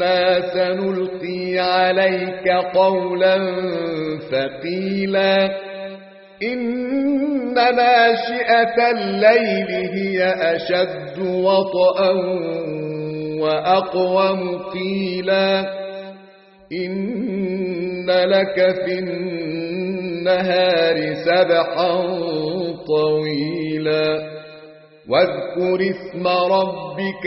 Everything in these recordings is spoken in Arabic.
إنا سنلقي عليك قولا ثقيلا إن ناشئة الليل هي أشد وطئا وأقوم قيلا إن لك في النهار سبحا طويلا واذكر اسم ربك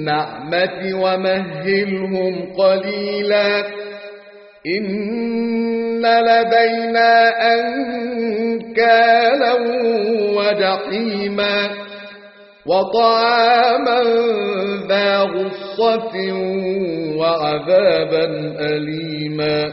النعمة ومهلهم قليلا. إن لدينا أنكالا وجحيما وطعاما ذا غصة وعذابا أليما.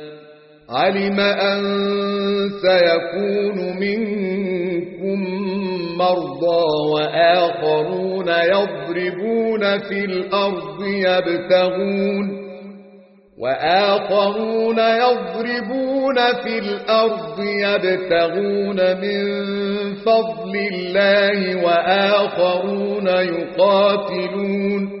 علم أن سيكون منكم مرضى وآخرون يضربون في الأرض يبتغون وآخرون يضربون في الأرض يبتغون من فضل الله وآخرون يقاتلون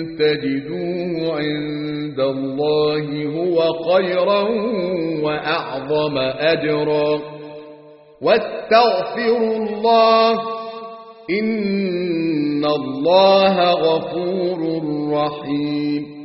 تجدوه عند الله هو خيرا وأعظم أجرا. واستغفروا الله إن الله غفور رحيم.